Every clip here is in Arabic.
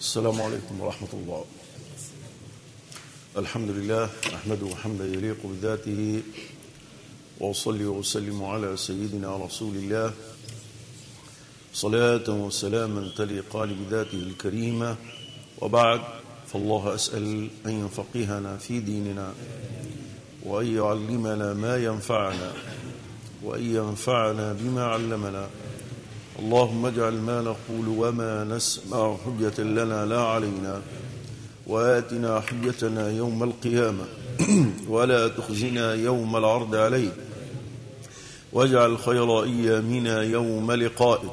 السلام عليكم ورحمة الله. الحمد لله نحمده حمدا يليق بذاته وأصلي وأسلم على سيدنا رسول الله. صلاة وسلاما تليقان بذاته الكريمة. وبعد فالله أسأل أن يفقهنا في ديننا وأن يعلمنا ما ينفعنا وأن ينفعنا بما علمنا. اللهم اجعل ما نقول وما نسمع حجة لنا لا علينا وآتنا حجتنا يوم القيامة ولا تخزنا يوم العرض عليك واجعل خير أيامنا يوم لقائك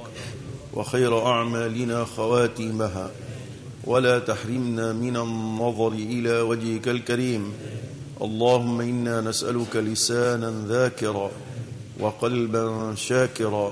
وخير أعمالنا خواتيمها ولا تحرمنا من النظر إلى وجهك الكريم اللهم إنا نسألك لسانا ذاكرا وقلبا شاكرا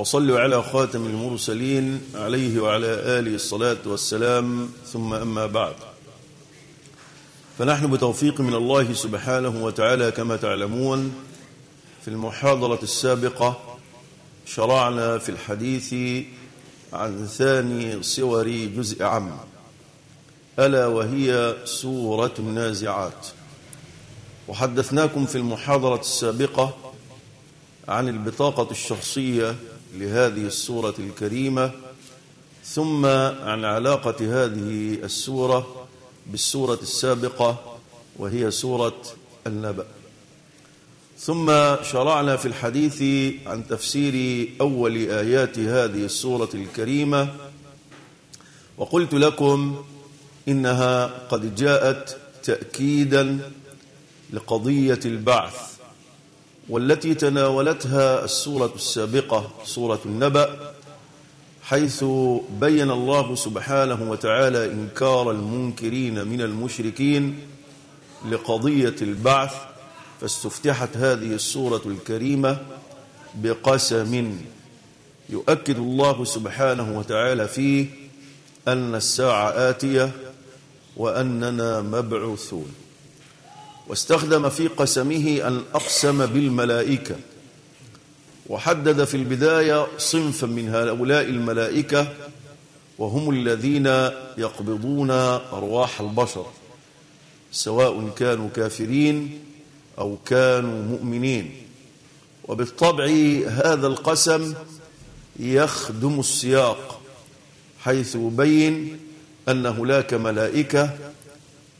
وصلوا على خاتم المرسلين عليه وعلى آله الصلاة والسلام ثم أما بعد. فنحن بتوفيق من الله سبحانه وتعالى كما تعلمون في المحاضرة السابقة شرعنا في الحديث عن ثاني صور جزء عام ألا وهي سورة النازعات. وحدثناكم في المحاضرة السابقة عن البطاقة الشخصية لهذه السورة الكريمة ثم عن علاقة هذه السورة بالسورة السابقة وهي سورة النبأ. ثم شرعنا في الحديث عن تفسير أول آيات هذه السورة الكريمة وقلت لكم إنها قد جاءت تأكيدا لقضية البعث. والتي تناولتها السورة السابقة سورة النبأ حيث بين الله سبحانه وتعالى إنكار المنكرين من المشركين لقضية البعث فاستفتحت هذه السورة الكريمة بقسم يؤكد الله سبحانه وتعالى فيه أن الساعة آتية وأننا مبعوثون. واستخدم في قسمه أن أقسم بالملائكة. وحدد في البداية صنفا من هؤلاء الملائكة وهم الذين يقبضون أرواح البشر سواء كانوا كافرين أو كانوا مؤمنين. وبالطبع هذا القسم يخدم السياق حيث يبين أن هناك ملائكة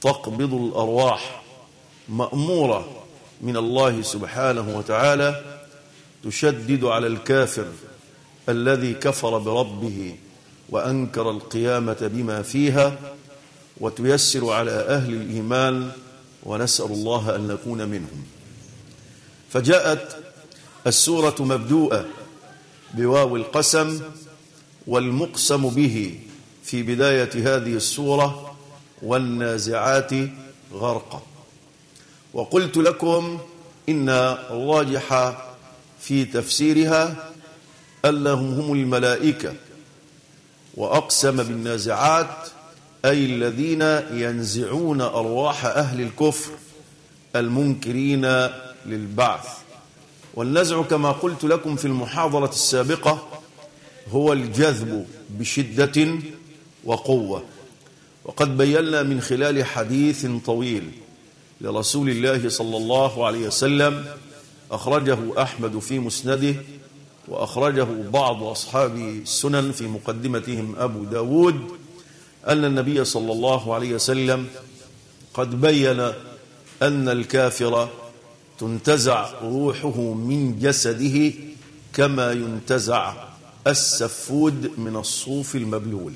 تقبض الأرواح. مأمورة من الله سبحانه وتعالى تشدد على الكافر الذي كفر بربه وأنكر القيامة بما فيها وتيسر على أهل الإيمان ونسأل الله أن نكون منهم. فجاءت السورة مبدوءة بواو القسم والمقسم به في بداية هذه السورة والنازعات غرقا. وقلت لكم إن الراجح في تفسيرها أنهم هم الملائكة وأقسم بالنازعات أي الذين ينزعون أرواح أهل الكفر المنكرين للبعث. والنزع كما قلت لكم في المحاضرة السابقة هو الجذب بشدة وقوة. وقد بينا من خلال حديث طويل. لرسول الله صلى الله عليه وسلم أخرجه أحمد في مسنده وأخرجه بعض أصحاب السنن في مقدمتهم أبو داود أن النبي صلى الله عليه وسلم قد بين أن الكافر تنتزع روحه من جسده كما ينتزع السفود من الصوف المبلول.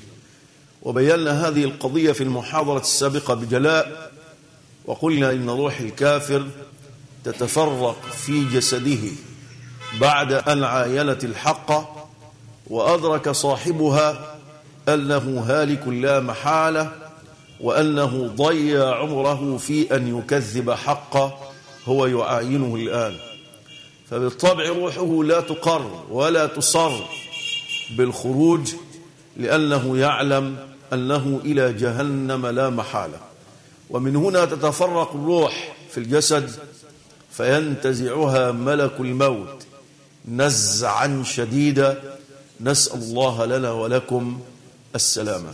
وبينا هذه القضية في المحاضرة السابقة بجلاء وقلنا إن روح الكافر تتفرق في جسده بعد أن عاينت الحق وأدرك صاحبها أنه هالك لا محالة وأنه ضيع عمره في أن يكذب حقه هو يعاينه الآن. فبالطبع روحه لا تقر ولا تصر بالخروج لأنه يعلم أنه إلى جهنم لا محالة. ومن هنا تتفرق الروح في الجسد فينتزعها ملك الموت. نزعا شديدا نسأل الله لنا ولكم السلامة.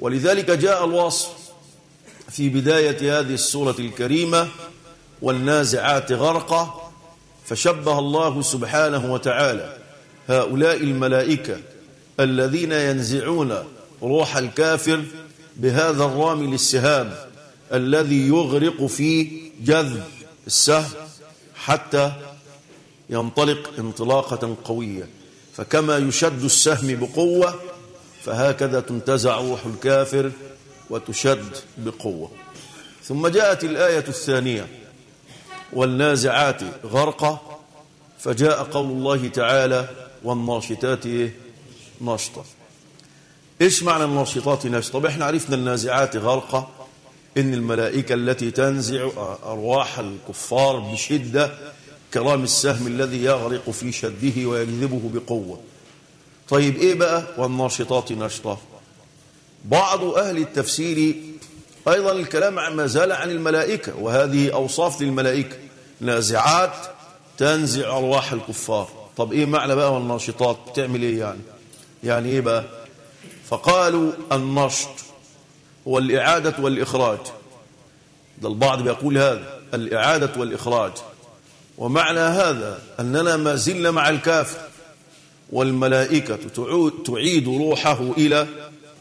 ولذلك جاء الوصف في بداية هذه السورة الكريمة والنازعات غرقة فشبه الله سبحانه وتعالى هؤلاء الملائكة الذين ينزعون روح الكافر بهذا الرامي للسهام. الذي يغرق في جذب السهم حتى ينطلق انطلاقة قوية. فكما يشد السهم بقوة فهكذا تنتزع روح الكافر وتشد بقوة. ثم جاءت الآية الثانية والنازعات غرقة فجاء قول الله تعالى والناشطات نشطة إيش معنى الناشطات نشطة طب إحنا عرفنا النازعات غرقة. إن الملائكة التي تنزع أرواح الكفار بشدة كرام السهم الذي يغرق في شده ويجذبه بقوة. طيب إيه بقى؟ والناشطات نشطة. بعض أهل التفسير أيضا الكلام ما زال عن الملائكة وهذه أوصاف للملائكة. نازعات تنزع أرواح الكفار. طب إيه معنى بقى والناشطات؟ تعمل إيه يعني؟ يعني إيه بقى؟ فقالوا النشط. هو الإعادة والإخراج. ده البعض بيقول هذا الإعادة والإخراج. ومعنى هذا أننا ما زلنا مع الكافر والملائكة تعيد روحه إلى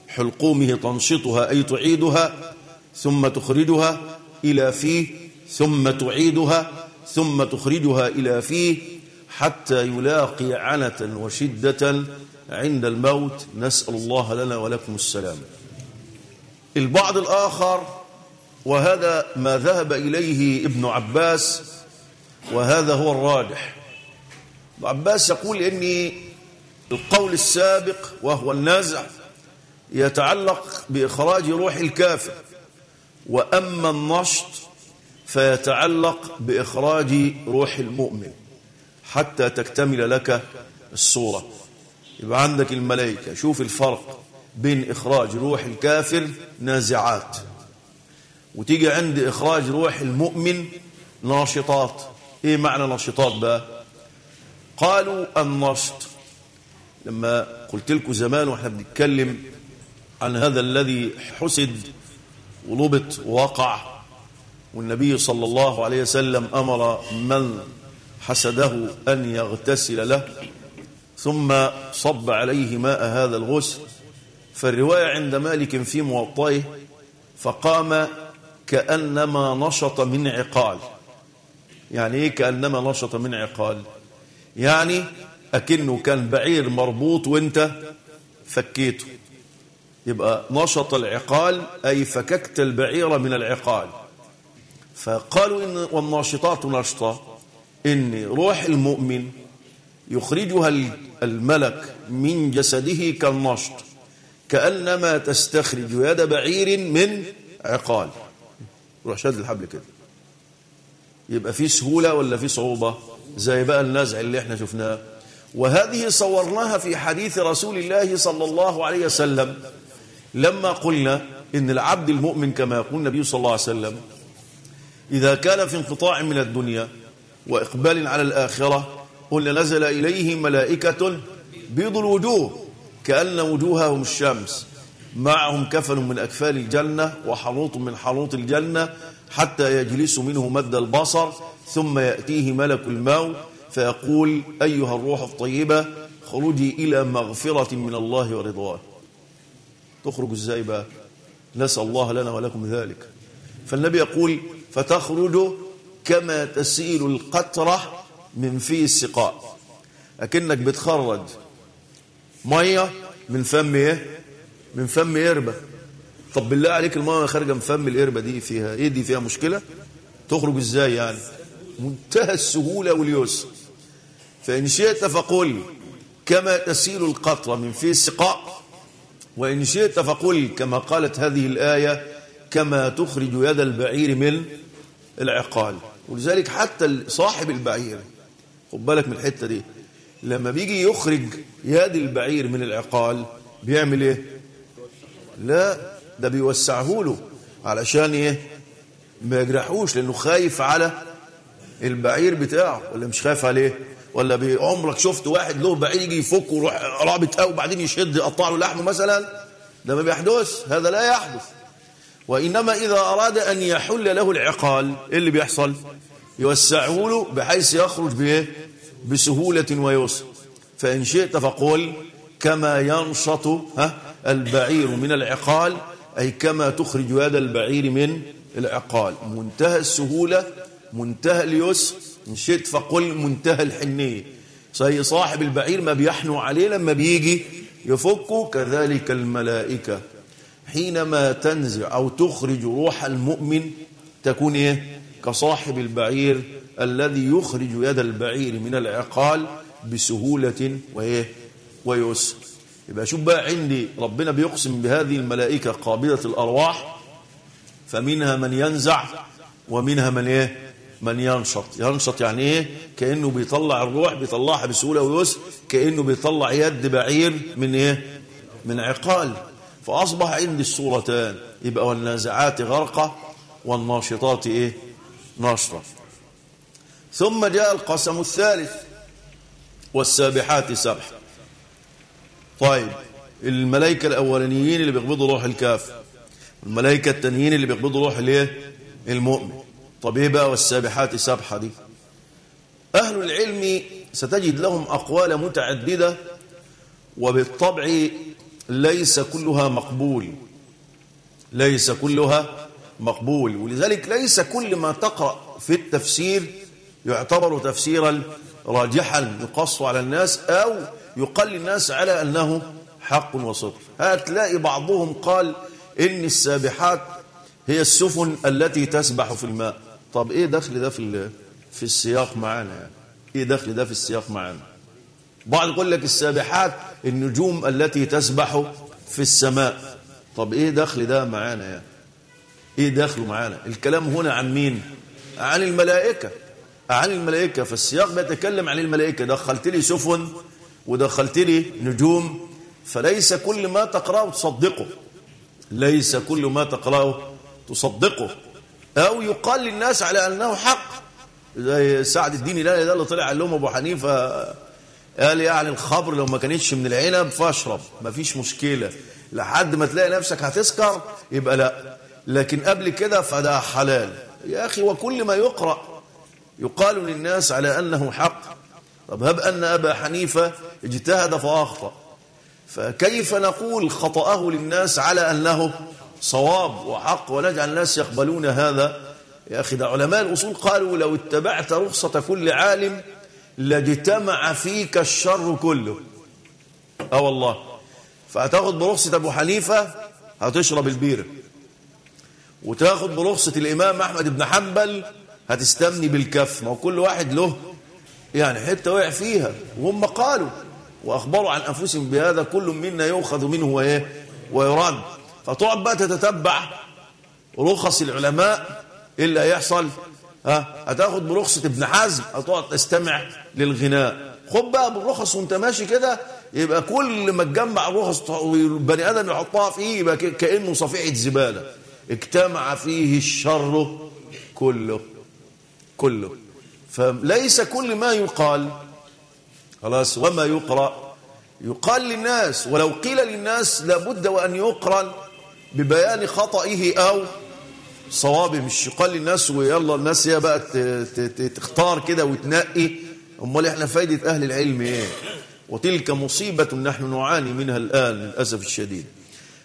حلقومه تنشطها أي تعيدها ثم تخرجها إلى فيه ثم تعيدها ثم تخرجها إلى فيه حتى يلاقي عنة وشدة عند الموت. نسأل الله لنا ولكم السلام البعض الآخر وهذا ما ذهب إليه ابن عباس وهذا هو الراجح ابن عباس يقول إن القول السابق وهو النازع يتعلق بإخراج روح الكافر وأما النشط فيتعلق بإخراج روح المؤمن حتى تكتمل لك الصورة. يبقى عندك الملائكة شوف الفرق. بين إخراج روح الكافر نازعات. وتيجي عند إخراج روح المؤمن ناشطات. إيه معنى ناشطات بقى؟ قالوا النشط. لما قلت لكم زمان وإحنا بنتكلم عن هذا الذي حسد ولبط ووقع والنبي صلى الله عليه وسلم أمر من حسده أن يغتسل له ثم صب عليه ماء هذا الغسل فالرواية عند مالك في موطئه فقام كأنما نشط من عقال. يعني إيه كأنما نشط من عقال؟ يعني أكنه كان بعير مربوط وأنت فكيته. يبقى نشط العقال أي فككت البعير من العقال. فقالوا إن والناشطات نشطة. إن روح المؤمن يخرجها الملك من جسده كالنشط. كأنما تستخرج يد بعير من عقال. روح شد الحبل كده. يبقى في سهولة ولا في صعوبة؟ زي بقى النزع اللي إحنا شفناه. وهذه صورناها في حديث رسول الله صلى الله عليه وسلم. لما قلنا إن العبد المؤمن كما يقول النبي صلى الله عليه وسلم إذا كان في انقطاع من الدنيا وإقبال على الآخرة قلنا نزل إليه ملائكة بيض الوجوه. كأن وجوههم الشمس معهم كفن من أكفال الجنة وحنوط من حنوط الجنة حتى يجلس منه مد البصر ثم يأتيه ملك الموت فيقول أيها الروح الطيبة خرجي إلى مغفرة من الله ورضوان. تخرج إزاي بقى نسأل الله لنا ولكم ذلك. فالنبي يقول فتخرج كما تسيل القطرة من في السقاء. أكنك بتخرج مية من فم إيه؟ من فم قربة طب بالله عليك المية خارجة من فم القربة دي فيها إيه؟ دي فيها مشكلة؟ تخرج إزاي يعني؟ منتهى السهولة واليسر فإن شئت فقل كما تسيل القطرة من في السقاء وإن شئت فقل كما قالت هذه الآية كما تخرج يد البعير من العقال. ولذلك حتى صاحب البعير خد بالك من الحتة دي لما بيجي يخرج يد البعير من العقال بيعمل إيه؟ لا ده بيوسعه له علشان إيه؟ ما يجرحوش لأنه خايف على البعير بتاعه ولا مش خايف عليه؟ ولا عمرك شفت واحد له بعير يجي يفك ويروح رابط قوي وبعدين يشد يقطع له لحمه مثلا؟ ده ما بيحدث هذا لا يحدث. وإنما إذا أراد أن يحل له العقال إيه اللي بيحصل؟ يوسعه له بحيث يخرج بإيه؟ بسهولة ويسر فإن شئت فقل كما ينشط ها البعير من العقال أي كما تخرج يد البعير من العقال. منتهى السهولة منتهى اليسر إن شئت فقل منتهى الحنية. زي صاحب البعير ما بيحنو عليه لما بيجي يفكه كذلك الملائكة. حينما تنزع أو تخرج روح المؤمن تكون إيه؟ كصاحب البعير الذي يخرج يد البعير من العقال بسهولة وإيه؟ ويسر. يبقى شوف بقى عندي ربنا بيقسم بهذه الملائكة قابلة الأرواح فمنها من ينزع ومنها من إيه؟ من ينشط. ينشط يعني إيه؟ كأنه بيطلع الروح بيطلعها بسهولة ويسر كأنه بيطلع يد بعير من إيه؟ من عقال. فأصبح عندي الصورتان يبقى والنازعات غرقة والناشطات إيه؟ نشرة ثم جاء القسم الثالث والسابحات سبح. طيب الملائكة الأولانيين اللي بيقبضوا روح الكافر الملائكة التانيين اللي بيقبضوا روح الإيه؟ المؤمن. طب إيه بقى والسابحات سبحة دي؟ أهل العلم ستجد لهم أقوال متعددة وبالطبع ليس كلها مقبول. ليس كلها مقبول ولذلك ليس كل ما تقرأ في التفسير يعتبر تفسيرا راجحا يقص على الناس أو يقل الناس على أنه حق وصدق. هتلاقي بعضهم قال إن السابحات هي السفن التي تسبح في الماء. طب إيه دخل ده في في السياق معانا؟ يعني إيه دخل ده في السياق معانا؟ بعض يقول لك السابحات النجوم التي تسبح في السماء. طب إيه دخل ده معانا يعني؟ إيه دخله معانا؟ الكلام هنا عن مين؟ عن الملائكة. عن الملائكة فالسياق بيتكلم عن الملائكة. دخلت لي سفن ودخلت لي نجوم فليس كل ما تقرأه تصدقه. ليس كل ما تقرأه تصدقه. أو يقال للناس على أنه حق. زي سعد الدين الهلالي ده اللي طلع قال لهم أبو حنيفة قال يعني الخبر لو ما كانتش من العنب فاشرب. مفيش مشكلة. لحد ما تلاقي نفسك هتسكر يبقى لا. لكن قبل كده فده حلال. يا أخي وكل ما يقرأ يقال للناس على أنه حق. طب هب أن أبا حنيفة اجتهد فأخطأ. فكيف نقول خطأه للناس على أنه صواب وحق ونجعل الناس يقبلون هذا؟ يا أخي ده علماء الأصول قالوا لو اتبعت رخصة كل عالم لاجتمع فيك الشر كله. آه والله. فهتاخد برخصة أبو حنيفة هتشرب البير. وتاخد برخصة الإمام أحمد بن حنبل هتستمني بالكف. ما هو كل واحد له يعني حتة وقع فيها. وهم قالوا وأخبروا عن أنفسهم بهذا كل منا يؤخذ منه وإيه؟ ويرد. فتقعد بقى تتتبع رخص العلماء اللي هيحصل ها؟ هتاخد برخصة ابن حزم هتقعد تستمع للغناء. خد بقى بالرخص وانت ماشي كده يبقى كل ما تجمع الرخص والبني آدم يحطها فيه يبقى كأنه صفيحة زبالة. اجتمع فيه الشر كله. كله. فليس كل ما يقال. خلاص وما يقرأ. يقال للناس ولو قيل للناس لابد وأن يقرن ببيان خطئه أو صوابه. مش يقال للناس ويلا الناس هي بقى تختار كده وتنقي. أمال إحنا فايدة أهل العلم إيه؟ وتلك مصيبة نحن نعاني منها الآن للأسف الشديد.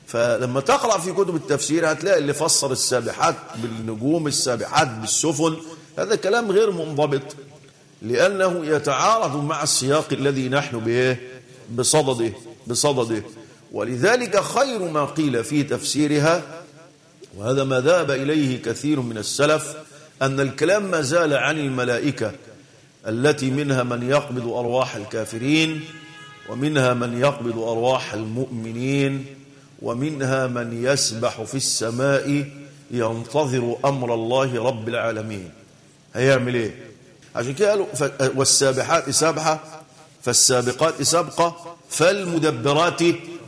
فلما تقرأ في كتب التفسير هتلاقي اللي فسر السابحات بالنجوم السابحات بالسفن هذا كلام غير منضبط لأنه يتعارض مع السياق الذي نحن به بصدده بصدده. ولذلك خير ما قيل في تفسيرها وهذا ما ذهب إليه كثير من السلف أن الكلام ما زال عن الملائكة التي منها من يقبض أرواح الكافرين ومنها من يقبض أرواح المؤمنين ومنها من يسبح في السماء ينتظر أمر الله رب العالمين. هيعمل إيه عشان كده قالوا. والسابحات سبحة فالسابقات سبقة فالمدبرات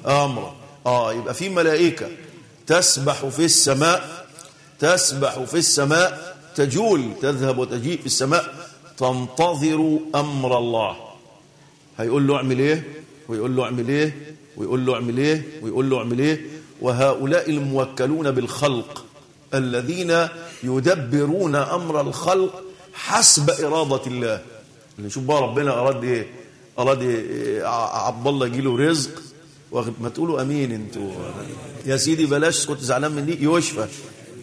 أمرا. آه يبقى في ملائكة تسبح في السماء تسبح في السماء تجول تذهب وتجيء في السماء تنتظر أمر الله. هيقول له اعمل إيه؟ ويقول له اعمل إيه؟ ويقول له اعمل إيه؟ ويقول له اعمل إيه؟ وهؤلاء الموكلون بالخلق. الذين يدبرون أمر الخلق حسب إرادة الله. اللي شوف بقى ربنا أراد إيه؟ أراد إيه؟ عبد الله يجي له رزق ما تقولوا أمين أنتوا. يا سيدي بلاش كنت زعلان من دي يشفى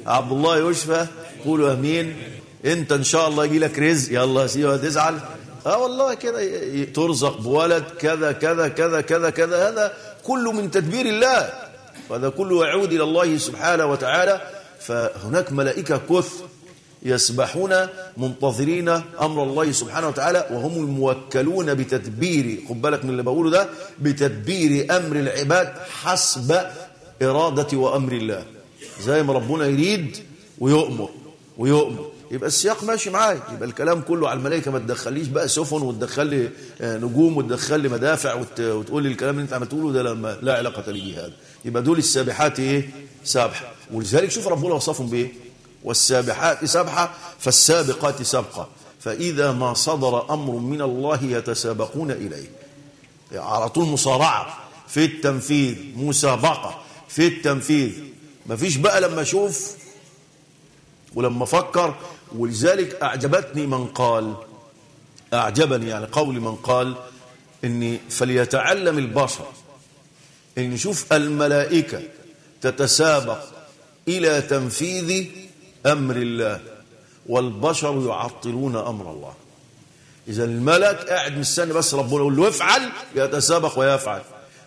عبد الله يشفى قولوا أمين. انت إن شاء الله يجي لك رزق. يلا يا سيدي هتزعل. آه والله كده. ترزق بولد كذا كذا كذا كذا كذا هذا كله من تدبير الله. وهذا كله يعود إلى الله سبحانه وتعالى. فهناك ملائكة كث يسبحون منتظرين أمر الله سبحانه وتعالى وهم الموكلون بتدبير خد بالك من اللي بقوله ده بتدبير أمر العباد حسب إرادة وأمر الله. زي ما ربنا يريد ويؤمر ويؤمر. يبقى السياق ماشي معايا يبقى الكلام كله على الملائكة ما تدخليش بقى سفن وتدخل لي نجوم وتدخل لي مدافع وتقول لي الكلام اللي انت عم تقوله ده لما لا علاقة لي بهذا يبقى دول السابحات إيه؟ سابحه ولذلك شوف ربنا وصفهم بإيه؟ والسابحات سبحة فالسابقات سبقة. فإذا ما صدر أمر من الله يتسابقون إليه. على طول مصارعة. في التنفيذ مسابقة. في التنفيذ. مفيش بقى لما أشوف ولما فكر ولذلك أعجبتني من قال أعجبني يعني قول من قال إني فليتعلم البشر. إن نشوف الملائكة تتسابق إلى تنفيذ أمر الله والبشر يعطلون أمر الله. إذا الملك قاعد مستني بس ربنا يقول له افعل يتسابق ويفعل.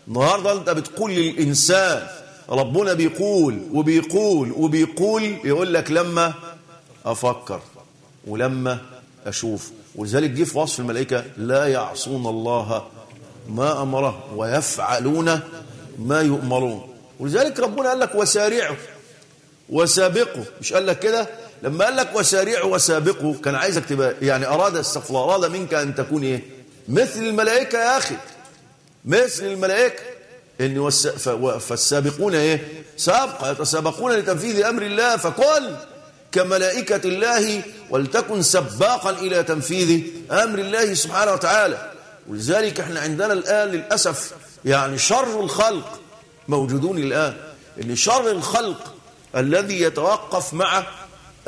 النهارده أنت بتقول للإنسان ربنا بيقول وبيقول وبيقول يقول لك لما أفكر ولما أشوف. ولذلك جه في وصف الملائكة لا يعصون الله ما أمره ويفعلون ما يؤمرون. ولذلك ربنا قال لك وسارعوا. وسابقوا مش قال لك كده؟ لما قال لك وسارعوا وسابقوا كان عايزك تبقى يعني أراد استغفر أراد منك أن تكون إيه؟ مثل الملائكة يا أخي. مثل الملائكة. إن. فالسابقون إيه؟ سابق يتسابقون لتنفيذ أمر الله. فقل كملائكة الله ولتكن سباقا إلى تنفيذ أمر الله سبحانه وتعالى. ولذلك إحنا عندنا الآن للأسف يعني شر الخلق موجودون الآن. إن شر الخلق الذي يتوقف مع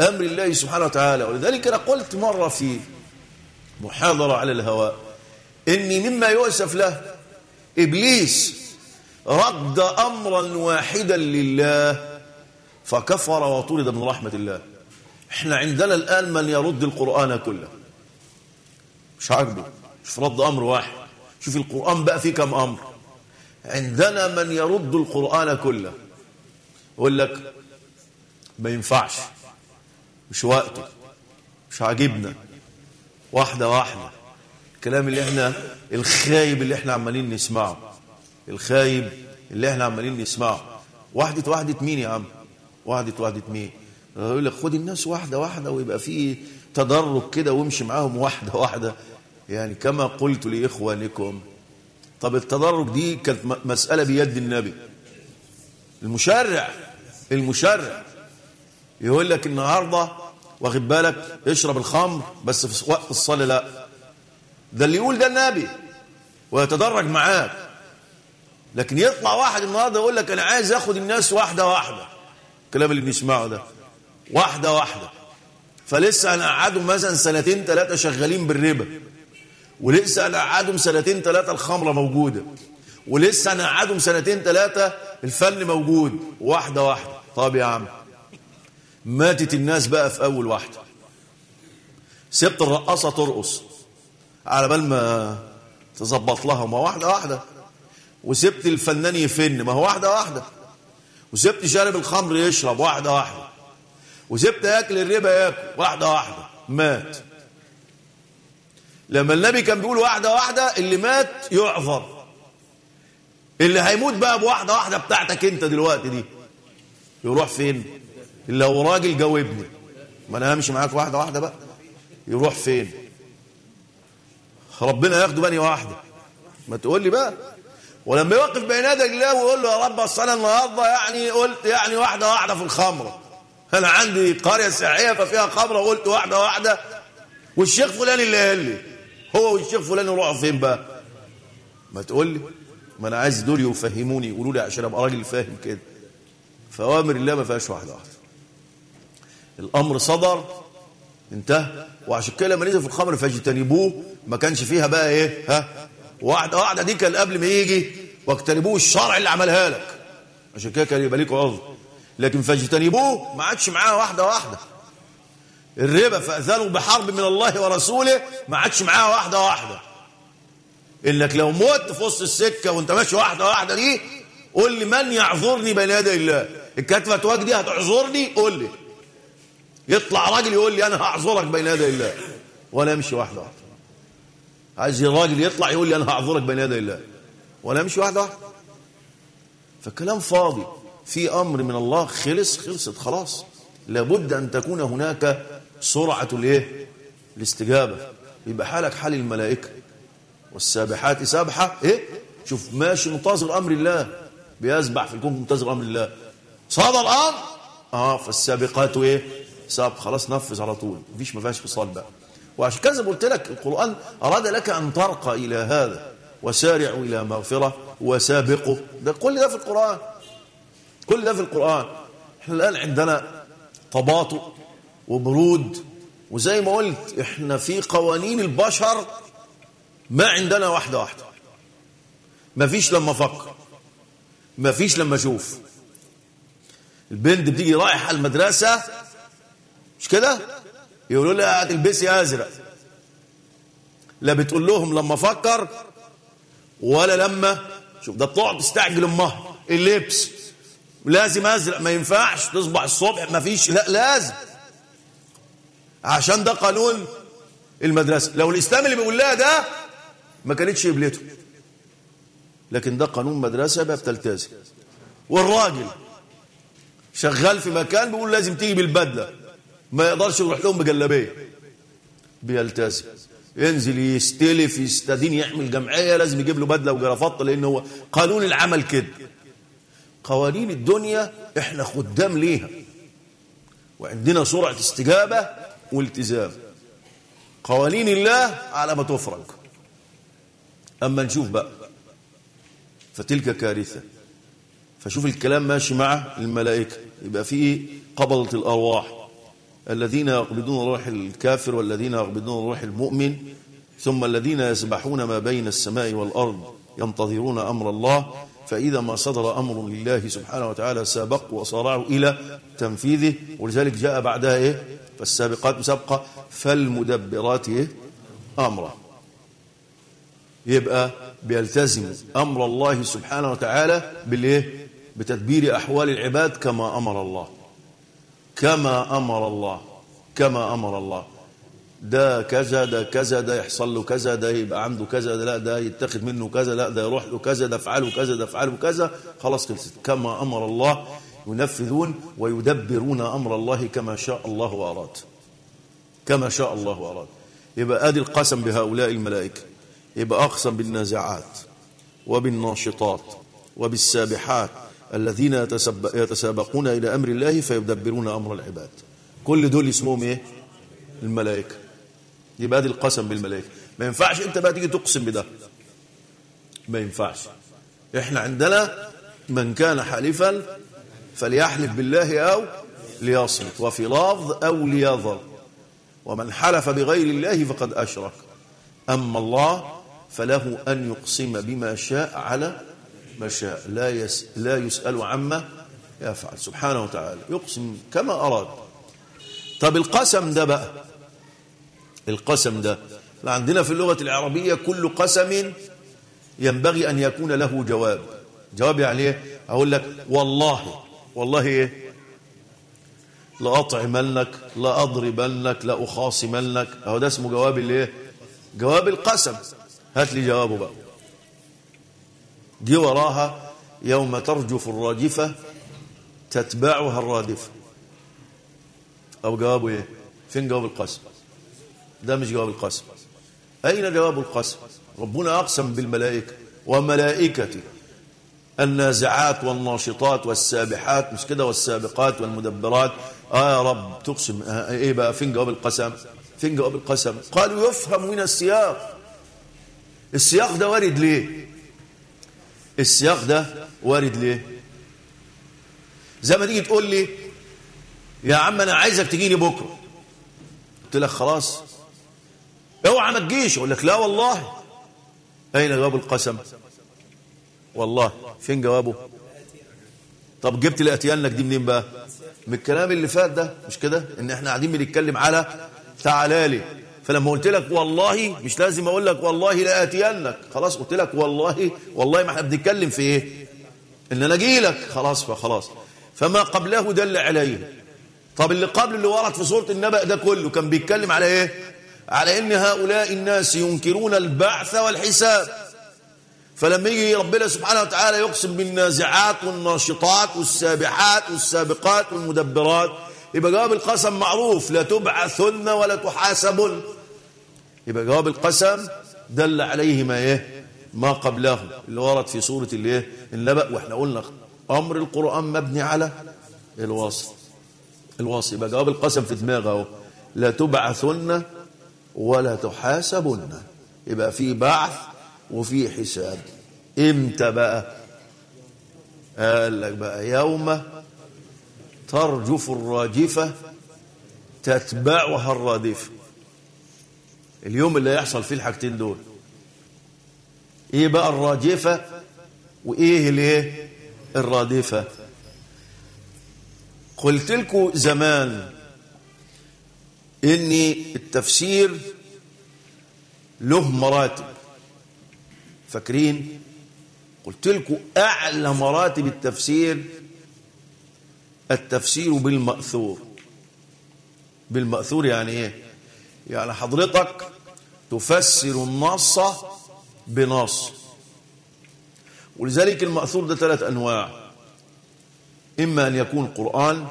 أمر الله سبحانه وتعالى. ولذلك أنا قلت مرة في محاضرة على الهواء إني مما يؤسف له إبليس رد أمرا واحدا لله فكفر وطرد من رحمة الله. إحنا عندنا الآن من يرد القرآن كله. مش عاجبه. شوف رد أمر واحد. شوف القرآن بقى فيه كم أمر. عندنا من يرد القرآن كله. يقول لك ما ينفعش. مش وقته مش عاجبنا. واحدة واحدة. الكلام اللي إحنا الخايب اللي إحنا عمالين نسمعه. الخايب اللي إحنا عمالين نسمعه. وحدة وحدة مين يا عم؟ وحدة وحدة مين؟ يقول لك خد الناس واحدة واحدة ويبقى في تدرج كده وامشي معاهم واحدة واحدة. يعني كما قلت لإخوانكم. طب التدرج دي كانت مسألة بيد النبي. المشرع. المشرع. يقول لك النهاردة واخد بالك اشرب الخمر بس في وقت الصلاة لا. ده اللي يقول ده النبي ويتدرج معاك. لكن يطلع واحد النهارده يقول لك أنا عايز آخد الناس واحدة واحدة. الكلام اللي بنسمعه ده. واحدة واحدة. فلسه أنا قعدهم مثلا سنتين ثلاثة شغالين بالربا. ولسه أنا قعدهم سنتين ثلاثة الخمرة موجودة. ولسه أنا قعدهم سنتين ثلاثة الفن موجود. واحدة واحدة. طب يا عم. ماتت الناس بقى في أول واحدة. سبت الرقاصة ترقص. على بال ما تظبط لها ما واحدة واحدة. وسبت الفنان يفن ما هو واحدة واحدة. وسبت شارب الخمر يشرب واحدة واحدة. وسبت ياكل الربا ياكل واحدة واحدة. مات. لما النبي كان بيقول واحدة واحدة اللي مات يعذر. اللي هيموت بقى بواحدة واحدة بتاعتك انت دلوقتي دي. يروح فين؟ هو راجل جاوبني ما أنا همشي معاك واحدة واحدة بقى. يروح فين؟ ربنا ياخده بني واحدة. ما تقول لي بقى. ولما يوقف بين الله ويقول له يا رب أصل أنا النهارده يعني قلت يعني واحدة واحدة في الخمرة. أنا عندي قرية سياحية ففيها خمرة وقلت واحدة واحدة. والشيخ فلان اللي قال لي. هو والشيخ فلان يروحوا فين بقى؟ ما تقول لي ما أنا عايز دول يفهموني. يقولوا لي عشان أبقى راجل فاهم كده. فأوامر الله ما فيهاش واحدة واحدة. الأمر صدر انتهى. وعشان كده لما نزل في الخمر فاجتنبوه. ما كانش فيها بقى إيه ها؟ واحدة واحدة دي كان قبل ما يجي. واجتنبوه الشرع اللي عملها لك. عشان كده كان يبقى ليك عذر. لكن فاجتنبوه ما عادش معاه واحدة واحدة. الربا فأذنوا بحرب من الله ورسوله ما عادش معاه واحدة واحدة. إنك لو مت في وسط السكة وأنت ماشي واحدة واحدة دي قول لي من يعذرني بين يدي الله؟ الكتفه واجدي دي هتعذرني؟ قول لي. يطلع راجل يقول لي أنا هعذرك بين يدي الله. وأنا امشي واحدة واحدة. عايز الراجل يطلع يقول لي أنا هعذرك بين يدي الله. وأنا امشي واحدة واحدة. فكلام فاضي. في أمر من الله خلص خلصت خلاص. لابد أن تكون هناك سرعة الايه الاستجابه يبقى حالك حال الملائكة. والسابحات سابحة. إيه؟ شوف ماشي منتظر أمر الله. بيسبح في الكون منتظر أمر الله. صاد الامر آه فالسابقات إيه؟ سابق خلاص نفذ على طول. مفيش ما فيهاش فصال بقى. وعشان كذا قلت لك القرآن أراد لك أن ترقى إلى هذا. وسارعوا إلى مغفرة وسابقوا ده كل ده في القرآن. كل ده في القرآن. إحنا الآن عندنا تباطؤ وبرود. وزي ما قلت إحنا في قوانين البشر ما عندنا واحدة واحدة. ما فيش لما أفكر. ما فيش لما أشوف. البنت بتيجي رايحة المدرسة مش كده؟ يقولوا لها هتلبسي أزرق. لا بتقول لهم لما أفكر ولا لما. شوف ده بتقعد تستعجل أمها. اللبس لازم أزرق ما ينفعش تصبح الصبح ما فيش. لا لازم. عشان ده قانون المدرسة. لو الإسلام اللي بيقول لها ده ما كانتش قبلته. لكن ده قانون مدرسة بقى بتلتزم والراجل شغال في مكان بيقول لازم تيجي بالبدلة. ما يقدرش يروح لهم بجلابية. بيلتزم. ينزل يستلف يستدين يعمل جمعية لازم يجيب له بدلة وجرافطه لأن هو قانون العمل كده. قوانين الدنيا إحنا خدام ليها. وعندنا سرعة استجابة والتزام. قوانين الله على ما تفرج أما نشوف بقى. فتلك كارثة. فشوف الكلام ماشي مع الملائكة. يبقى في قبضة الأرواح. الذين يقبضون روح الكافر والذين يقبضون روح المؤمن ثم الذين يسبحون ما بين السماء والأرض ينتظرون أمر الله فإذا ما صدر أمر لله سبحانه وتعالى سابقوا وصارعوا إلى تنفيذه ولذلك جاء بعدها إيه؟ فالسابقات سبقة فالمدبرات إيه؟ أمره يبقى بيلتزم أمر الله سبحانه وتعالى بالإيه؟ بتدبير أحوال العباد كما أمر الله. كما أمر الله. كما أمر الله. ده كذا ده كذا ده يحصل له كذا ده يبقى عنده كذا ده لا ده يتخذ منه كذا لا ده يروح له كذا ده افعله كذا ده افعله كذا. خلاص خلصت. كما أمر الله ينفذون ويدبرون أمر الله كما شاء الله وأراد. كما شاء الله وأراد. يبقى آدي القسم بهؤلاء الملائكة. يبقى أقسم بالنازعات وبالناشطات وبالسابحات الذين يتسابقون إلى أمر الله فيدبرون أمر العباد. كل دول اسمهم إيه؟ الملائكة. يبقى دي القسم بالملائكة. ما ينفعش أنت بقى تيجي تقسم بده. ما ينفعش. إحنا عندنا من كان حالفا فليحلف بالله أو ليصمت وفي لفظ أو ليظل. ومن حلف بغير الله فقد أشرك. أما الله فله أن يقسم بما شاء على ما شاء لا, يس لا يسأل عما يفعل. سبحانه وتعالى يقسم كما أراد. طب القسم ده بقى القسم ده عندنا في اللغة العربية كل قسم ينبغي أن يكون له جواب. جواب يعني إيه؟ أقول لك والله والله إيه؟ لأطعمنك لأضربنك لأخاصمنك أهو ده اسمه جواب الايه جواب القسم. هات لي جوابه بقى. دي وراها يوم ترجف الراجفة تتبعها الرادفة أو جوابه إيه؟ فين جواب القسم ده مش جواب القسم أين جواب القسم ربنا أقسم بالملائكة وملائكته. النازعات والناشطات والسابحات مش كده؟ والسابقات والمدبرات. آه يا رب تقسم. آه إيه بقى؟ فين جواب القسم؟ فين جواب القسم؟ قالوا يفهم من السياق. السياق ده وارد ليه؟ السياق ده وارد ليه؟ زي ما تيجي تقول لي يا عم أنا عايزك تجيني بكرة. قلت لك خلاص. أوعى ما تجيش. أقول لك لا والله. أين جواب القسم؟ والله. فين جوابه؟ طب جبت لاتيانك دي منين بقى؟ من الكلام اللي فات ده مش كده؟ إن إحنا قاعدين بنتكلم على تعالى لي فلما قلت لك والله مش لازم أقول لك والله لا اتيانك خلاص قلت لك والله والله ما إحنا بنتكلم في إيه؟ إن أنا أجي لك. خلاص فخلاص فما قبله دل عليه. طب اللي قبل اللي ورد في سورة النبأ ده كله كان بيتكلم على إيه؟ على إن هؤلاء الناس ينكرون البعث والحساب. فلما يجي ربنا سبحانه وتعالى يقسم بالنازعات والناشطات والسابحات والسابقات والمدبرات يبقى جواب القسم معروف لا تبعثن ولا تحاسبن. يبقى جواب القسم دل عليه ما إيه؟ ما قبله اللي ورد في سورة الايه النبأ وإحنا قلنا أمر القرآن مبني على الوصف. الوصف. يبقى جواب القسم في دماغه أهو. لا تبعثن ولا تحاسبن. يبقى في بعث وفي حساب. إمتى بقى؟ قال لك بقى يوم ترجف الراجفة تتبعها الرادفة. اليوم اللي يحصل فيه الحاجتين دول. إيه بقى الراجفة وإيه الايه الرادفة. قلت لكم زمان ان التفسير له مراتب. فاكرين؟ قلت لكم أعلى مراتب التفسير التفسير بالمأثور. بالمأثور يعني إيه؟ يعني حضرتك تفسر النص بنص. ولذلك المأثور ده ثلاث أنواع. إما أن يكون قرآن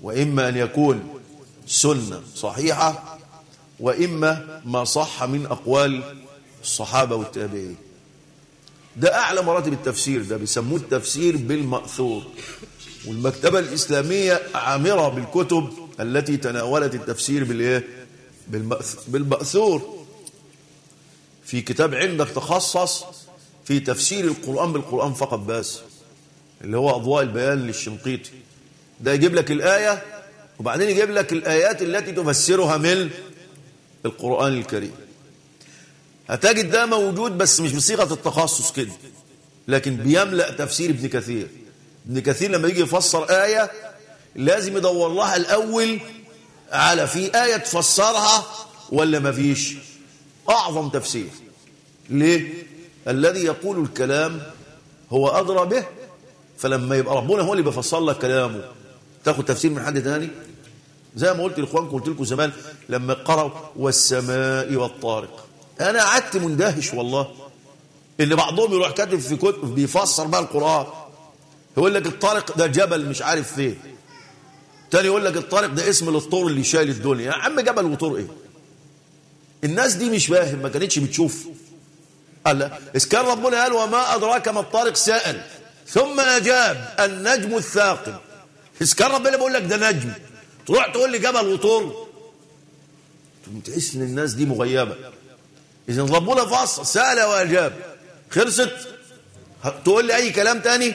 وإما أن يكون سنة صحيحة وإما ما صح من أقوال الصحابة والتابعين. ده أعلى مراتب التفسير ده بيسموه التفسير بالمأثور. والمكتبة الإسلامية عامرة بالكتب التي تناولت التفسير بالإيه؟ بالمأثور. في كتاب عندك تخصص في تفسير القرآن بالقرآن فقط بس اللي هو أضواء البيان للشنقيطي. ده يجيب لك الآية وبعدين يجيب لك الآيات التي تفسرها من القرآن الكريم. هتجد ده موجود بس مش بصيغة التخصص كده لكن بيملأ تفسير ابن كثير. ابن كثير لما يجي يفسر آية لازم يدور لها الأول على في آية تفسرها ولا ما فيش؟ أعظم تفسير. ليه؟ الذي يقول الكلام هو أدرى به فلما يبقى ربنا هو اللي بيفسر لك كلامه. تاخد تفسير من حد تاني؟ زي ما قلت لإخوانكم قلت لكم زمان لما قرأوا والسماء والطارق. أنا قعدت مندهش والله. ان بعضهم يروح كاتب في كتب بيفسر بقى القرآن. يقول لك الطارق ده جبل مش عارف فين. تاني يقول لك الطارق ده اسم للطور اللي شايل الدنيا. يا عم جبل وطور إيه؟ الناس دي مش فاهم ما كانتش بتشوف. قال إذ كان ربنا قال وما أدراك ما الطارق سائل. ثم أجاب النجم الثاقب. إذ كان ربنا بيقول لك ده نجم. تروح تقول لي جبل وطور. تحس إن الناس دي مغيبة. إذا ربنا فصل سأل وأجاب. خلصت. تقول لي أي كلام تاني؟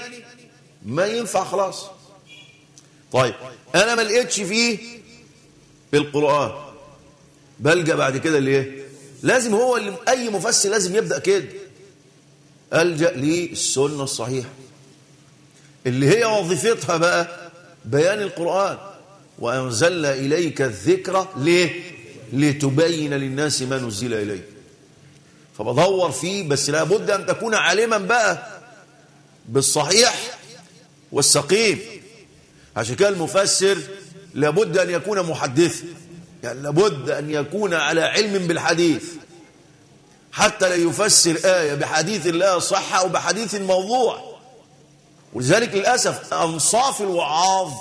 ما ينفع خلاص. طيب أنا ما لقيتش فيه القرآن بلجأ بعد كده ليه لازم هو اللي أي مفسر لازم يبدأ كده. ألجأ للسنة الصحيحة اللي هي وظيفتها بقى بيان القرآن. وأنزلنا إليك الذكرى ليه؟ لتبين للناس ما نزل إليه فبدور فيه بس لابد أن تكون عالما بقى بالصحيح. والسقيم عشان كده المفسر لابد أن يكون محدثا يعني لابد أن يكون على علم بالحديث. حتى لا يفسر آية بحديث لا صحة أو بحديث موضوع. ولذلك للأسف أنصاف الوعاظ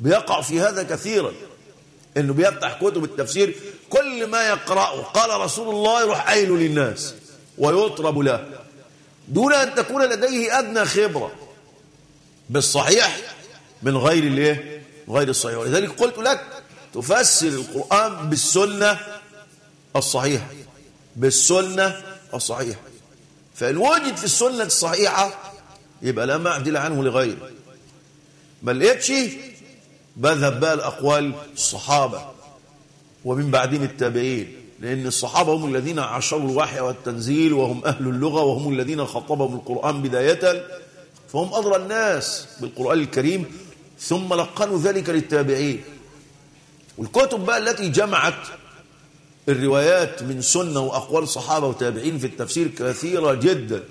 بيقع في هذا كثيرا. إنه بيفتح كتب التفسير كل ما يقرأه. قال رسول الله يروح قايله للناس ويطرب له. دون أن تكون لديه أدنى خبرة. بالصحيح من غير الايه؟ غير الصحيح. ولذلك قلت لك تفسر القرآن بالسنة الصحيحة. بالسنة الصحيحة. فإن وجد في السنة الصحيحة يبقى لا معدل عنه لغيره. ما لقيتش بذهب بقى الأقوال الصحابة ومن بعدهم التابعين. لأن الصحابة هم الذين عاشروا الوحي والتنزيل وهم أهل اللغة وهم الذين خطبهم القرآن بداية فهم أدرى الناس بالقرآن الكريم ثم لقنوا ذلك للتابعين. والكتب بقى التي جمعت الروايات من سنة وأقوال صحابة وتابعين في التفسير كثيرة جدا.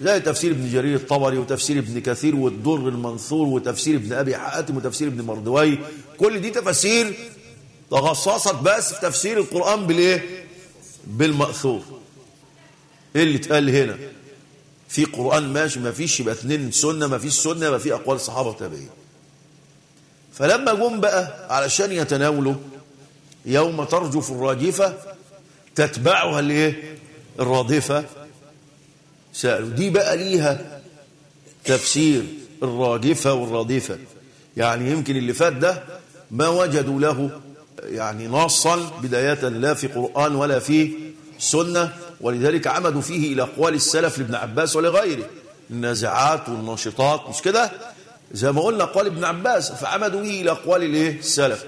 زي تفسير ابن جرير الطبري وتفسير ابن كثير والدر المنثور وتفسير ابن أبي حاتم وتفسير ابن مردوي. كل دي تفاسير تخصصت بس في تفسير القرآن بالإيه؟ بالمأثور. إيه اللي اتقال هنا؟ في قرآن ماشي ما فيش يبقى اثنين سنة ما فيش سنة يبقى في أقوال صحابة وتابعين فلما جم بقى علشان يتناولوا يوم ترجف الراجفة تتبعها الايه الرادفة. سألوا دي بقى ليها تفسير الراجفة والرادفة. يعني يمكن اللي فات ده ما وجدوا له يعني نصا بداية لا في قرآن ولا في سنة. ولذلك عمدوا فيه إلى أقوال السلف لابن عباس ولغيره. النازعات والناشطات مش كده؟ زي ما قلنا أقوال ابن عباس فعمدوا به إلى أقوال الإيه؟ السلف.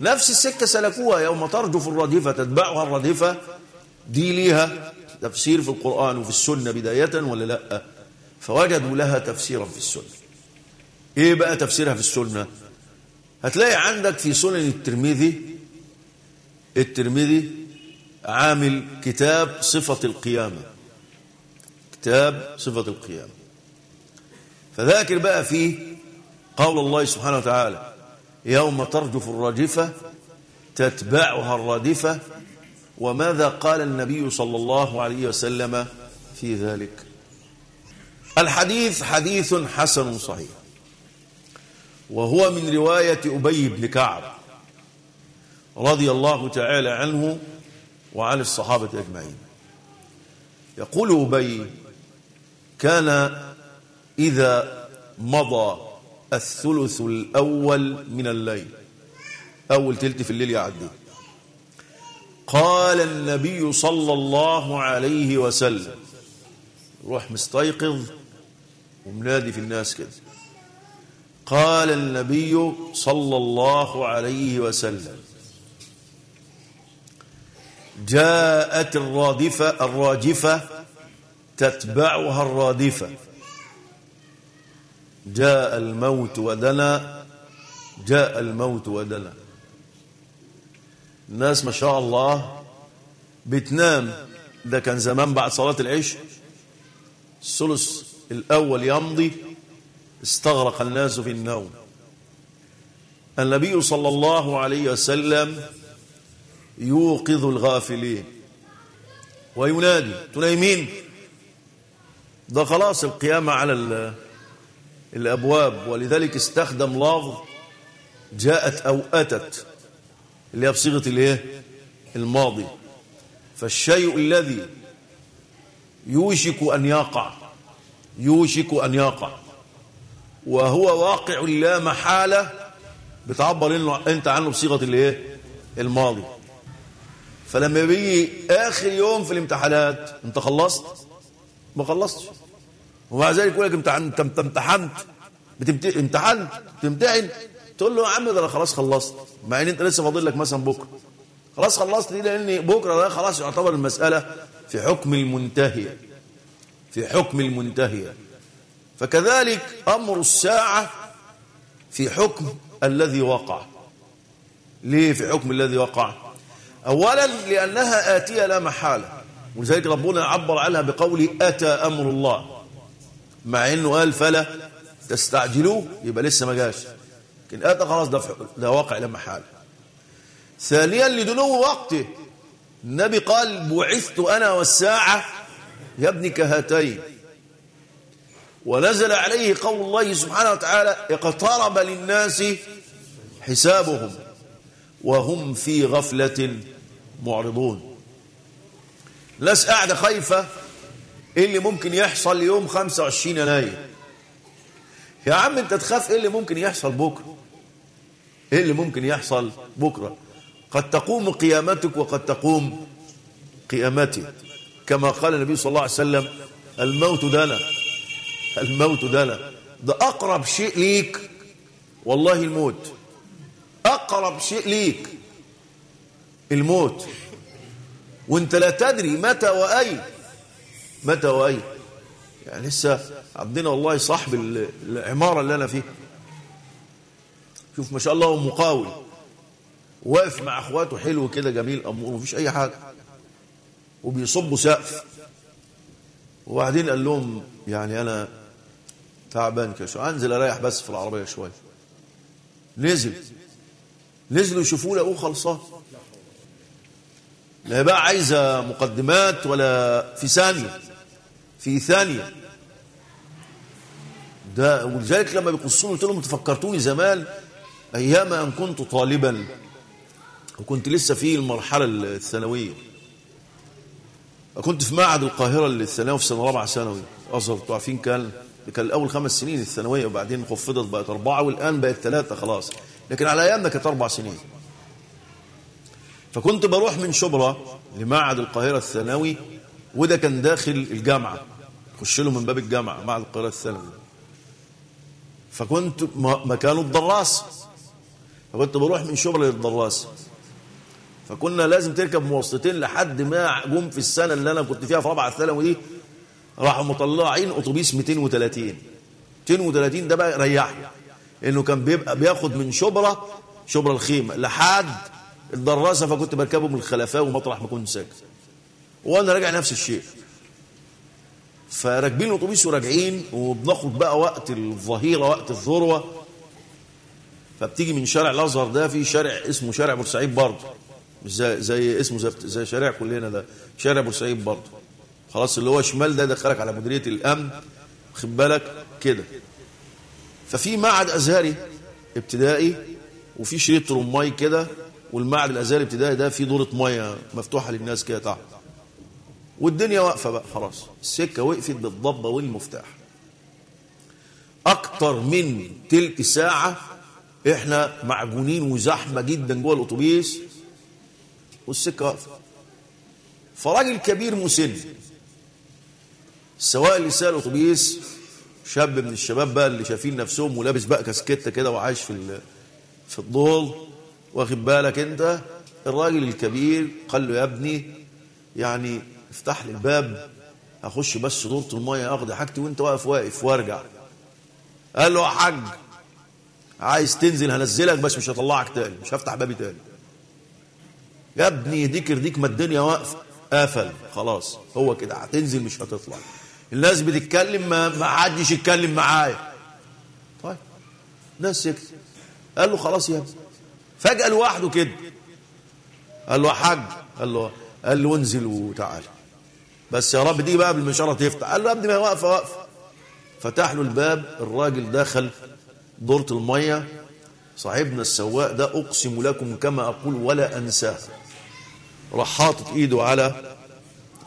نفس السكة سلكوها يوم ترجف الرديفة تتبعها الرديفة دي ليها تفسير في القرآن وفي السنة بداية ولا لأ؟ فوجدوا لها تفسيرا في السنة. إيه بقى تفسيرها في السنة؟ هتلاقي عندك في سنن الترمذي الترمذي عامل كتاب صفة القيامة. كتاب صفة القيامة. فذاكر بقى فيه قول الله سبحانه وتعالى يوم ترجف الراجفة تتبعها الرادفة. وماذا قال النبي صلى الله عليه وسلم في ذلك؟ الحديث حديث حسن صحيح. وهو من رواية أبي بن كعب رضي الله تعالى عنه وعن الصحابة أجمعين. يقول أبي كان إذا مضى الثلث الأول من الليل أول تلت في الليل يعدي. قال النبي صلى الله عليه وسلم روح مستيقظ ومنادي في الناس كده. قال النبي صلى الله عليه وسلم جاءت الرادفة الراجفة تتبعها الرادفة. جاء الموت ودنا جاء الموت ودنا. الناس ما شاء الله بتنام. ده كان زمان بعد صلاة العشاء. الثلث الأول يمضي استغرق الناس في النوم. النبي صلى الله عليه وسلم يوقظ الغافلين. وينادي تنايمين ده خلاص القيامة على الأبواب. ولذلك استخدم لفظ جاءت أو أتت اللي هي بصيغة الايه؟ الماضي. فالشيء الذي يوشك أن يقع يوشك أن يقع. وهو واقع لا محالة. بتعبر أنت عنه بصيغة الايه؟ الماضي. فلما بيجي آخر يوم في الامتحانات أنت خلصت؟ ما خلصتش. ومع ذلك يقول لك امتحنت. امتحنت امتحنت. بتمتحن. تقول له يا عم ده أنا خلاص خلصت. مع إن أنت لسه فاضل لك مثلا بكرة. خلاص خلصت ليه لأن بكرة ده خلاص يعتبر المسألة في حكم المنتهيه في حكم المنتهيه فكذلك أمر الساعة في حكم الذي وقع. ليه في حكم الذي وقع؟ اولا لأنها آتية لا محالة. ولذلك ربنا عبر عنها بقوله أتى أمر الله. مع إنه قال فلا تستعجلوه يبقى لسه ما جاش. لكن آتى خلاص ده ده واقع لا محالة. ثانيا لدنو وقته. النبي قال بعثت أنا والساعة يا ابن كهاتين ونزل عليه قول الله سبحانه وتعالى اقترب للناس حسابهم وهم في غفلة معرضون. ناس قاعدة خايفة إيه اللي ممكن يحصل يوم 25 يناير؟ يا عم أنت تخاف إيه اللي ممكن يحصل بكرة؟ إيه اللي ممكن يحصل بكرة؟ قد تقوم قيامتك وقد تقوم قيامتي. كما قال النبي صلى الله عليه وسلم الموت دنا. الموت دنا. ده أقرب شيء ليك. والله الموت أقرب شيء ليك. الموت. وانت لا تدري متى وأين متى وأين يعني لسه عبدنا والله صاحب العمارة اللي أنا فيها. شوف ما شاء الله هو مقاول. واقف مع أخواته حلو كده جميل أمور مفيش أي حاجة. وبيصبوا سقف. وبعدين قال لهم يعني أنا تعبان كده أنزل أريح بس في العربية شوية. نزل. نزلوا يشوفوه لقوه خلصان. لا بقى عايزه مقدمات ولا في ثانية في ثانية. ده ولذلك لما بيقصون قلت لهم تفكرتوني زمان أيام أن كنت طالبا وكنت لسه في المرحلة الثانوية. كنت في معهد القاهرة الثانوي في سنة رابعة ثانوي. ازهر أنتوا عارفين كان كان الأول خمس سنين الثانوية وبعدين خفضت بقت أربعة والآن بقت ثلاثة خلاص. لكن على أيامنا كانت أربع سنين. فكنت بروح من شبرا لمعهد القاهرة الثانوي وده كان داخل الجامعة. خش له من باب الجامعة معهد القاهرة الثانوي. فكنت مكانه الدراس. فكنت بروح من شبرا للدراس. فكنا لازم تركب مواصلتين لحد ما جم في السنة اللي أنا كنت فيها في رابعة ثانوي دي راحوا مطلعين أتوبيس 230 230 ده بقى ريحني انه كان بيبقى بياخد من شبرا شبرا الخيمة لحد الدراسة فكنت بركبه من الخلفاء ومطرح ما كنت ساكن وأنا راجع نفس الشيء. فراكبين الاتوبيس وراجعين وبناخد بقى وقت الظهيرة وقت الذروة. فبتيجي من شارع الأزهر ده في شارع اسمه شارع بورسعيد برضه. مش زي, زي اسمه زي, زي شارع كلنا ده. شارع بورسعيد برضه. خلاص اللي هو شمال ده دخلك على مديرية الأمن. خد بالك؟ كده. ففي معهد أزهري ابتدائي وفي شريط رماي كده. والمعهد الازهري الابتدائي ده في دوره مية مفتوحة للناس كده تحت. والدنيا واقفة بقى خلاص. السكة وقفت بالضبة والمفتاح. أكتر من تلت ساعة إحنا معجونين وزحمة جدا جوه الأتوبيس والسكة واقفة. فراجل كبير مسن السواق اللي سأل الأتوبيس شاب من الشباب بقى اللي شايفين نفسهم ولابس بقى كاسكته كده وعايش في في الضول واخد بالك انت؟ الراجل الكبير قال له يا ابني يعني افتح لي الباب اخش بس دورة المية اخد حاجتي وانت واقف واقف وارجع. قال له يا حاج عايز تنزل هنزلك بس مش هطلعك تاني مش هفتح بابي تاني. يا ابني يديك يرضيك ما الدنيا واقفة قفل خلاص هو كده هتنزل مش هتطلع. الناس بتتكلم ما, حدش يتكلم معايا. طيب ناس سكت قال له خلاص يا ابني. فجأة لوحده كده. قال له يا حاج قال له قال له انزل وتعال. بس يا رب دي بقى بالمشارة تفتح. قال له يا ابني ما واقفة واقفة. فتح له الباب الراجل دخل دورة المية. صاحبنا السواق ده أقسم لكم كما أقول ولا أنساه. راح حاطط إيده على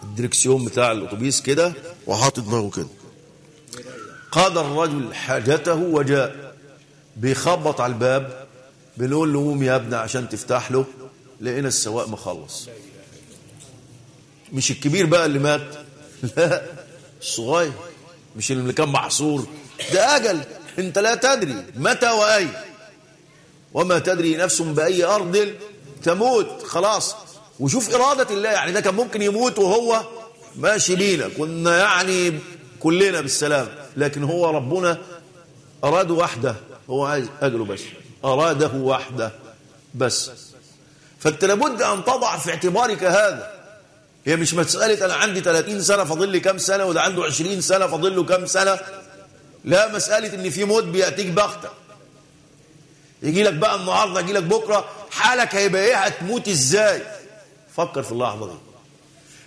الدركسيون بتاع الأتوبيس كده وحاطط دماغه كده. قاد الرجل حاجته وجاء. بيخبط على الباب. بنقول له قوم يا ابني عشان تفتح له لقينا السواق مخلص. مش الكبير بقى اللي مات؟ لا الصغير. مش اللي كان محصور. ده أجل. انت لا تدري متى وأين وما تدري نفس بأي أرض تموت. خلاص. وشوف إرادة الله. يعني ده كان ممكن يموت وهو ماشي بينا. كنا يعني كلنا بالسلام. لكن هو ربنا أراده وحده. هو عايز أجله بس. أراده وحده. بس. فأنت لابد أن تضع في اعتبارك هذا. هي مش مسألة أنا عندي 30 سنة فاضل لي كام سنة وده عنده 20 سنة فاضل له كام سنة. لا مسألة إن في موت بيأتيك بغتة. يجي لك بقى النهاردة يجي لك بكرة حالك هيبقى إيه؟ هتموت إزاي؟ فكر في اللحظة دي.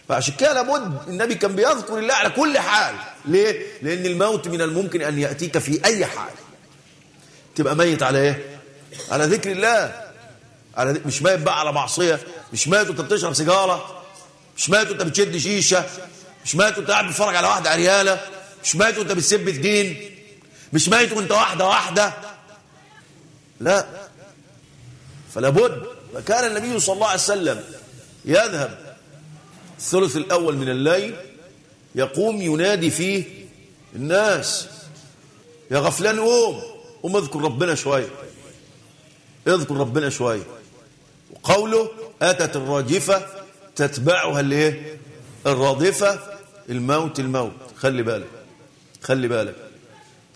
فعشان كده لابد النبي كان بيذكر الله على كل حال. ليه؟ لأن الموت من الممكن أن يأتيك في أي حال. تبقى ميت على إيه؟ على ذكر الله. على ذكر مش ميت بقى على معصية. مش ميت وانت بتشرب سيجارة. مش ميت وانت بتشد شيشة. مش ميت وانت قاعد بتتفرج على واحدة عريانة مش ميت وانت بتسب الدين. مش ميت وانت واحدة واحدة. لا. فلا بد. فكان النبي صلى الله عليه وسلم يذهب. الثلث الأول من الليل يقوم ينادي فيه الناس. يا غفلان قوم. قوم اذكر ربنا شوية. اذكر ربنا شوية وقوله أتت الراجفة تتبعها الايه الرادفة الموت الموت. خلي بالك خلي بالك.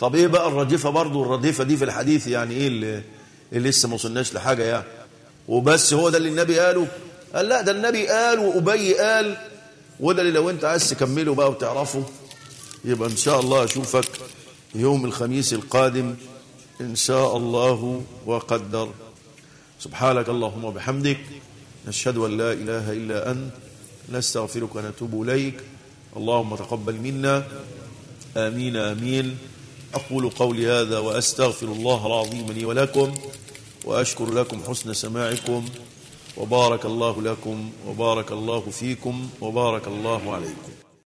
طب إيه بقى الراجفة برضو الرادفة دي في الحديث يعني إيه اللي, اللي لسه ما وصلناش لحاجة يعني. وبس هو ده اللي النبي قاله. قال لا ده النبي قال وأبي قال. وده اللي لو أنت عايز تكمله بقى وتعرفه يبقى إن شاء الله أشوفك يوم الخميس القادم إن شاء الله وقدر. سبحانك اللهم وبحمدك نشهد أن لا إله إلا أنت نستغفرك ونتوب إليك. اللهم تقبل منا. آمين آمين. أقول قولي هذا وأستغفر الله العظيم لي ولكم وأشكر لكم حسن سماعكم وبارك الله لكم وبارك الله فيكم وبارك الله عليكم.